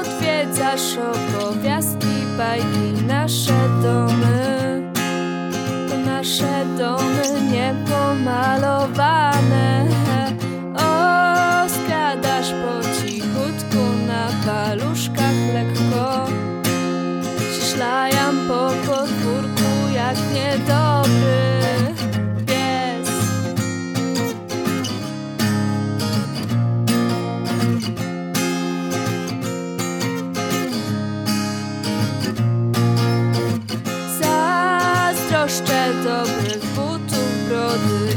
Odwiedzasz opowiastki, bajki, nasze domy. Nasze domy niepomalowane. O, skradasz po cichutku na paluszkach lekko. Ciszlajam po podwórku jak niedobry Zazdroszczę dobrych butów, brody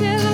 till